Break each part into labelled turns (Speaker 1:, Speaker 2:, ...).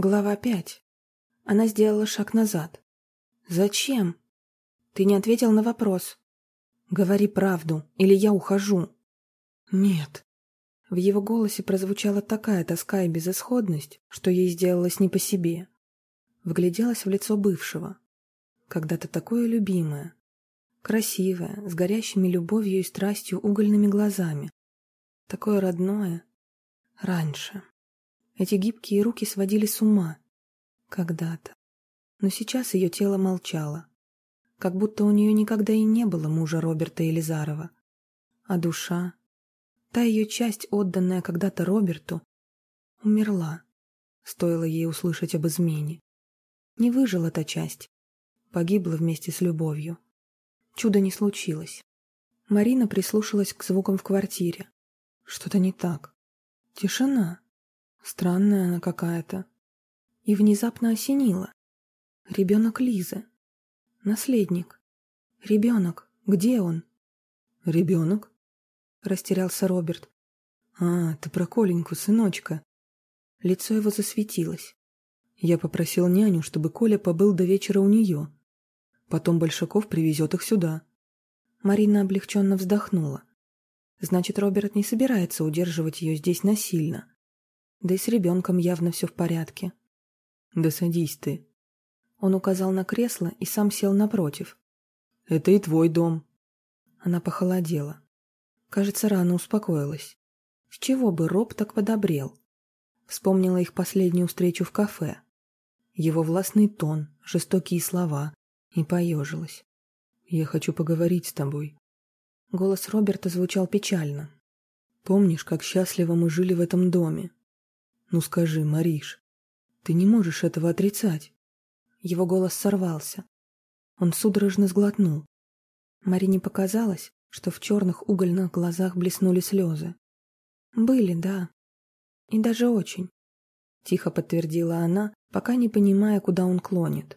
Speaker 1: Глава пять. Она сделала шаг назад. «Зачем?» «Ты не ответил на вопрос. Говори правду, или я ухожу». «Нет». В его голосе прозвучала такая тоска и безысходность, что ей сделалось не по себе. Вгляделась в лицо бывшего. Когда-то такое любимое. Красивое, с горящими любовью и страстью угольными глазами. Такое родное. Раньше. Эти гибкие руки сводили с ума. Когда-то. Но сейчас ее тело молчало. Как будто у нее никогда и не было мужа Роберта Елизарова. А душа, та ее часть, отданная когда-то Роберту, умерла. Стоило ей услышать об измене. Не выжила та часть. Погибла вместе с любовью. Чудо не случилось. Марина прислушалась к звукам в квартире. Что-то не так. Тишина. Странная она какая-то. И внезапно осенила. Ребенок Лизы. Наследник. Ребенок. Где он?
Speaker 2: Ребенок?
Speaker 1: Растерялся Роберт.
Speaker 2: А, ты про Коленьку, сыночка.
Speaker 1: Лицо его засветилось.
Speaker 2: Я попросил няню, чтобы Коля побыл до вечера у нее. Потом Большаков привезет их сюда.
Speaker 1: Марина облегченно вздохнула. Значит, Роберт не собирается удерживать ее здесь насильно. Да и с ребенком явно все в порядке.
Speaker 2: Да садись ты.
Speaker 1: Он указал на кресло и сам сел напротив.
Speaker 2: Это и твой дом.
Speaker 1: Она похолодела. Кажется, рано успокоилась. С чего бы Роб так подобрел? Вспомнила их последнюю встречу в кафе. Его властный тон, жестокие слова. И поежилась.
Speaker 2: «Я хочу поговорить с тобой».
Speaker 1: Голос Роберта звучал печально.
Speaker 2: «Помнишь, как счастливо мы жили в этом доме? Ну скажи, Мариш, ты не можешь этого отрицать.
Speaker 1: Его голос сорвался. Он судорожно сглотнул. Марине показалось, что в черных угольных глазах блеснули слезы. «Были, да. И даже очень», — тихо подтвердила она, пока не понимая, куда он клонит.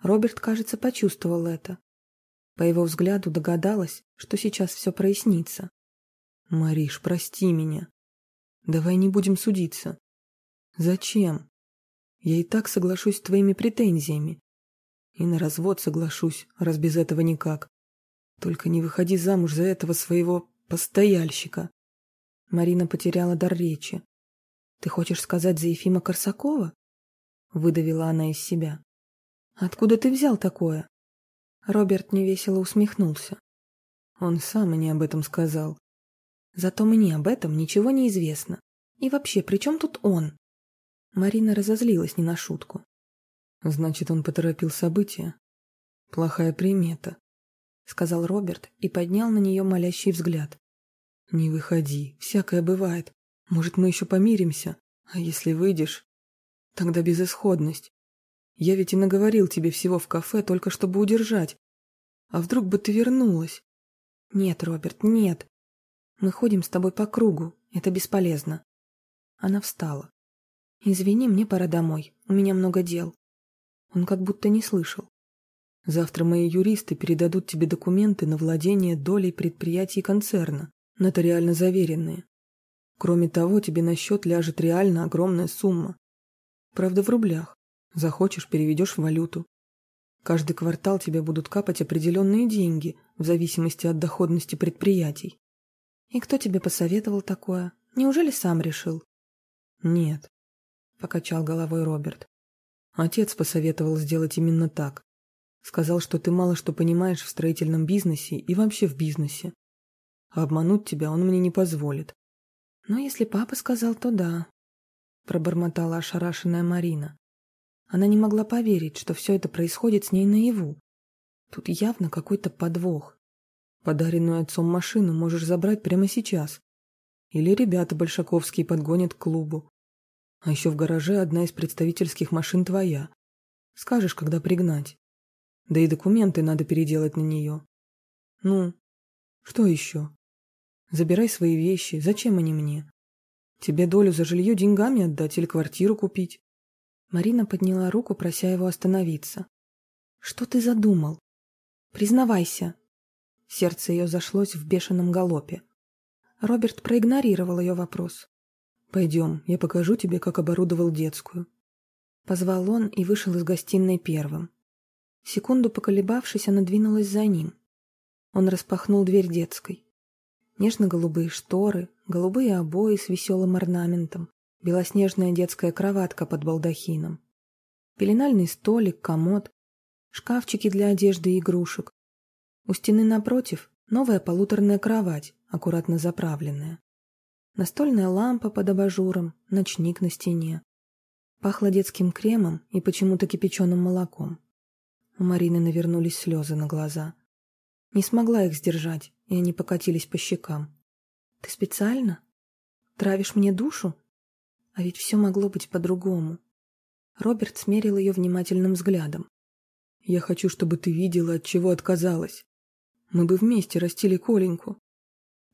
Speaker 1: Роберт, кажется, почувствовал это. По его взгляду догадалась, что сейчас все прояснится.
Speaker 2: «Мариш, прости меня. Давай не будем судиться. Зачем? Я и так соглашусь с твоими претензиями. И на развод соглашусь, раз без этого никак. Только не выходи замуж за этого своего постояльщика.
Speaker 1: Марина потеряла дар речи. Ты хочешь сказать за Ефима Корсакова? Выдавила она из себя. Откуда ты взял такое? Роберт невесело усмехнулся.
Speaker 2: Он сам мне об этом сказал.
Speaker 1: Зато мне об этом ничего не известно. И вообще, при чем тут он? Марина разозлилась не на шутку.
Speaker 2: «Значит, он поторопил события? Плохая примета», — сказал Роберт и поднял на нее молящий взгляд. «Не выходи, всякое бывает. Может, мы еще помиримся? А если выйдешь, тогда безысходность. Я ведь и наговорил тебе всего в кафе, только чтобы удержать. А вдруг бы ты вернулась?»
Speaker 1: «Нет, Роберт, нет. Мы ходим с тобой по кругу, это бесполезно». Она встала. «Извини, мне пора домой. У меня много дел». Он как будто не слышал.
Speaker 2: «Завтра мои юристы передадут тебе документы на владение долей предприятий концерна, нотариально заверенные. Кроме того, тебе на счет ляжет реально огромная сумма. Правда, в рублях. Захочешь, переведешь в валюту. Каждый квартал тебе будут капать определенные деньги в зависимости от доходности предприятий.
Speaker 1: И кто тебе посоветовал такое? Неужели сам решил?
Speaker 2: Нет. — покачал головой Роберт. «Отец посоветовал сделать именно так. Сказал, что ты мало что понимаешь в строительном бизнесе и вообще в бизнесе. А обмануть тебя он мне не позволит».
Speaker 1: «Но если папа сказал, то да», — пробормотала ошарашенная Марина. Она не могла поверить, что все это происходит с ней наяву. Тут явно какой-то подвох.
Speaker 2: Подаренную отцом машину можешь забрать прямо сейчас. Или ребята большаковские подгонят к клубу. А еще в гараже одна из представительских машин твоя. Скажешь, когда пригнать. Да и документы надо переделать на нее. Ну, что еще? Забирай свои вещи. Зачем они мне? Тебе долю за жилье деньгами отдать или квартиру купить?
Speaker 1: Марина подняла руку, прося его остановиться. Что ты задумал? Признавайся. Сердце ее зашлось в бешеном галопе. Роберт проигнорировал ее вопрос.
Speaker 2: Пойдем, я покажу тебе, как оборудовал детскую.
Speaker 1: Позвал он и вышел из гостиной первым. Секунду поколебавшись, она двинулась за ним. Он распахнул дверь детской. Нежно-голубые шторы, голубые обои с веселым орнаментом, белоснежная детская кроватка под балдахином, пеленальный столик, комод, шкафчики для одежды и игрушек. У стены напротив новая полуторная кровать, аккуратно заправленная. Настольная лампа под абажуром, ночник на стене. Пахло детским кремом и почему-то кипяченым молоком. У Марины навернулись слезы на глаза. Не смогла их сдержать, и они покатились по щекам. «Ты специально? Травишь мне душу? А ведь все могло быть по-другому». Роберт смерил ее внимательным взглядом.
Speaker 2: «Я хочу, чтобы ты видела, от чего отказалась. Мы бы вместе растили Коленьку.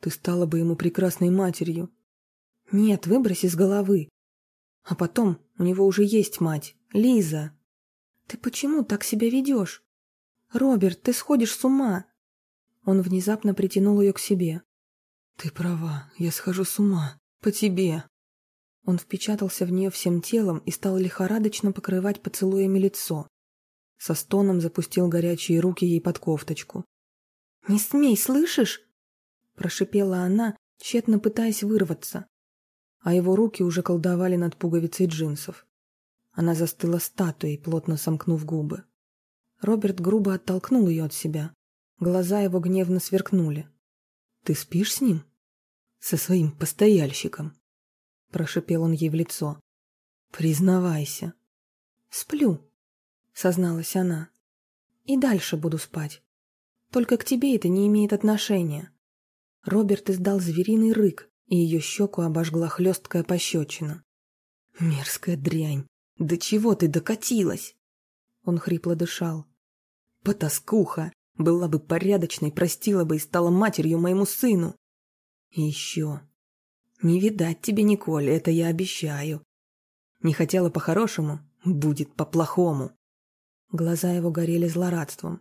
Speaker 2: Ты стала бы ему прекрасной матерью».
Speaker 1: «Нет, выбрось из головы. А потом у него уже есть мать, Лиза». «Ты почему так себя ведешь? Роберт, ты сходишь с ума!» Он внезапно притянул ее к себе.
Speaker 2: «Ты права, я схожу с ума. По тебе!»
Speaker 1: Он впечатался в нее всем телом и стал лихорадочно покрывать поцелуями лицо. Со стоном запустил горячие руки ей под кофточку. «Не смей, слышишь?» Прошипела она, тщетно пытаясь вырваться. А его руки уже колдовали над пуговицей джинсов. Она застыла статуей, плотно сомкнув губы. Роберт грубо оттолкнул ее от себя. Глаза его гневно сверкнули.
Speaker 2: «Ты спишь с ним?» «Со своим постояльщиком?» Прошипел он ей в лицо. «Признавайся».
Speaker 1: «Сплю», — созналась она. «И дальше буду спать. Только к тебе это не имеет отношения». Роберт издал звериный рык, и ее щеку обожгла хлесткая пощечина.
Speaker 2: «Мерзкая дрянь! «До чего ты докатилась?»
Speaker 1: Он хрипло дышал.
Speaker 2: «Потаскуха! Была бы порядочной, простила бы и стала матерью моему сыну!» «И еще! Не видать тебе, Николь, это я обещаю. Не хотела по-хорошему, будет по-плохому!»
Speaker 1: Глаза его горели злорадством.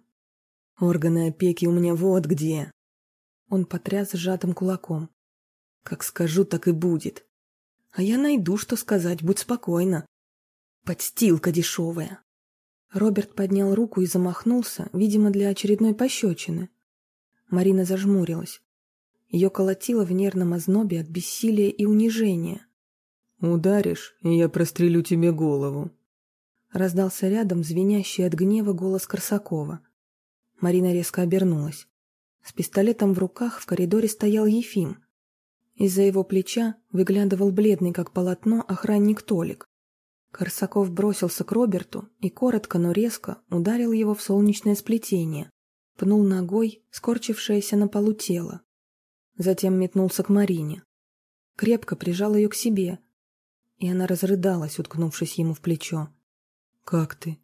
Speaker 2: «Органы опеки у меня вот где!»
Speaker 1: Он потряс сжатым кулаком.
Speaker 2: «Как скажу, так и будет. А я найду, что сказать, будь спокойна. Подстилка дешевая.
Speaker 1: Роберт поднял руку и замахнулся, видимо, для очередной пощечины. Марина зажмурилась. Ее колотило в нервном ознобе от бессилия и унижения.
Speaker 2: «Ударишь, и я прострелю тебе голову», —
Speaker 1: раздался рядом звенящий от гнева голос Корсакова. Марина резко обернулась. С пистолетом в руках в коридоре стоял Ефим. Из-за его плеча выглядывал бледный, как полотно, охранник Толик. Корсаков бросился к Роберту и коротко, но резко ударил его в солнечное сплетение, пнул ногой скорчившееся на полу тело. Затем метнулся к Марине. Крепко прижал ее к себе, и она разрыдалась, уткнувшись ему в плечо.
Speaker 2: «Как ты?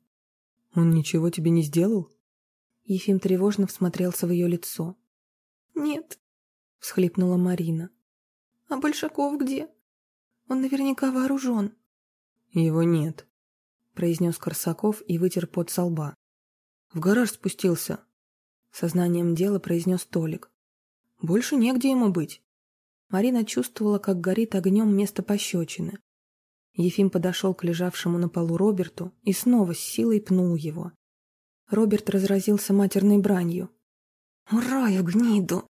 Speaker 2: Он ничего тебе не сделал?»
Speaker 1: Ефим тревожно всмотрелся в ее лицо. «Нет», — всхлипнула Марина. «А Большаков где? Он наверняка вооружен».
Speaker 2: «Его нет», —
Speaker 1: произнес Корсаков и вытер пот со лба.
Speaker 2: «В гараж спустился», — сознанием дела произнес Толик. «Больше негде ему быть».
Speaker 1: Марина чувствовала, как горит огнем место пощечины. Ефим подошел к лежавшему на полу Роберту и снова с силой пнул его. Роберт разразился матерной бранью.
Speaker 3: «Урою гниду!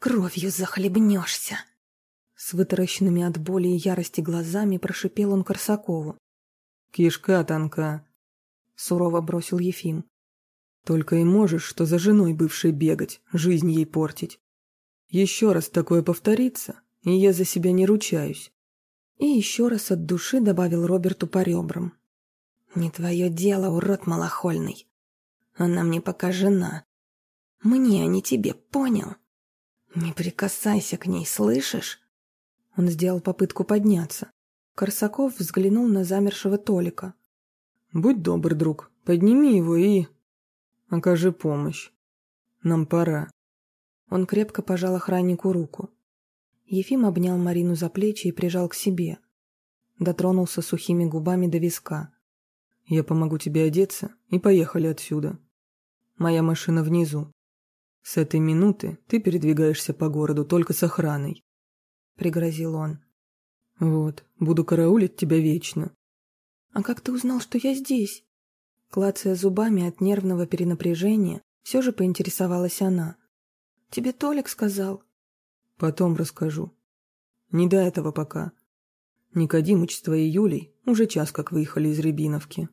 Speaker 3: Кровью захлебнешься!»
Speaker 1: С вытаращенными от боли и ярости глазами прошипел он Корсакову.
Speaker 2: «Кишка тонка», — сурово бросил Ефим. «Только и можешь, что за женой бывшей бегать, жизнь ей портить. Еще раз такое повторится, и я за себя не ручаюсь».
Speaker 1: И еще раз от души добавил Роберту по ребрам.
Speaker 3: «Не твое дело, урод малохольный. Она мне пока жена. Мне, а не тебе, понял? Не прикасайся к ней, слышишь?
Speaker 1: Он сделал попытку подняться. Корсаков взглянул на замершего Толика.
Speaker 2: «Будь добр, друг, подними его и... окажи помощь. Нам пора».
Speaker 1: Он крепко пожал охраннику руку. Ефим обнял Марину за плечи и прижал к себе. Дотронулся сухими губами до виска.
Speaker 2: «Я помогу тебе одеться, и поехали отсюда. Моя машина внизу. С этой минуты ты передвигаешься по городу только с охраной. — пригрозил он. «Вот, буду караулить тебя вечно.
Speaker 1: А как ты узнал, что я здесь? Клацая зубами от нервного перенапряжения, все же поинтересовалась она. Тебе Толик сказал?
Speaker 2: Потом расскажу. Не до этого пока. Никодимыч с твоей Юлей уже час как выехали из Рябиновки.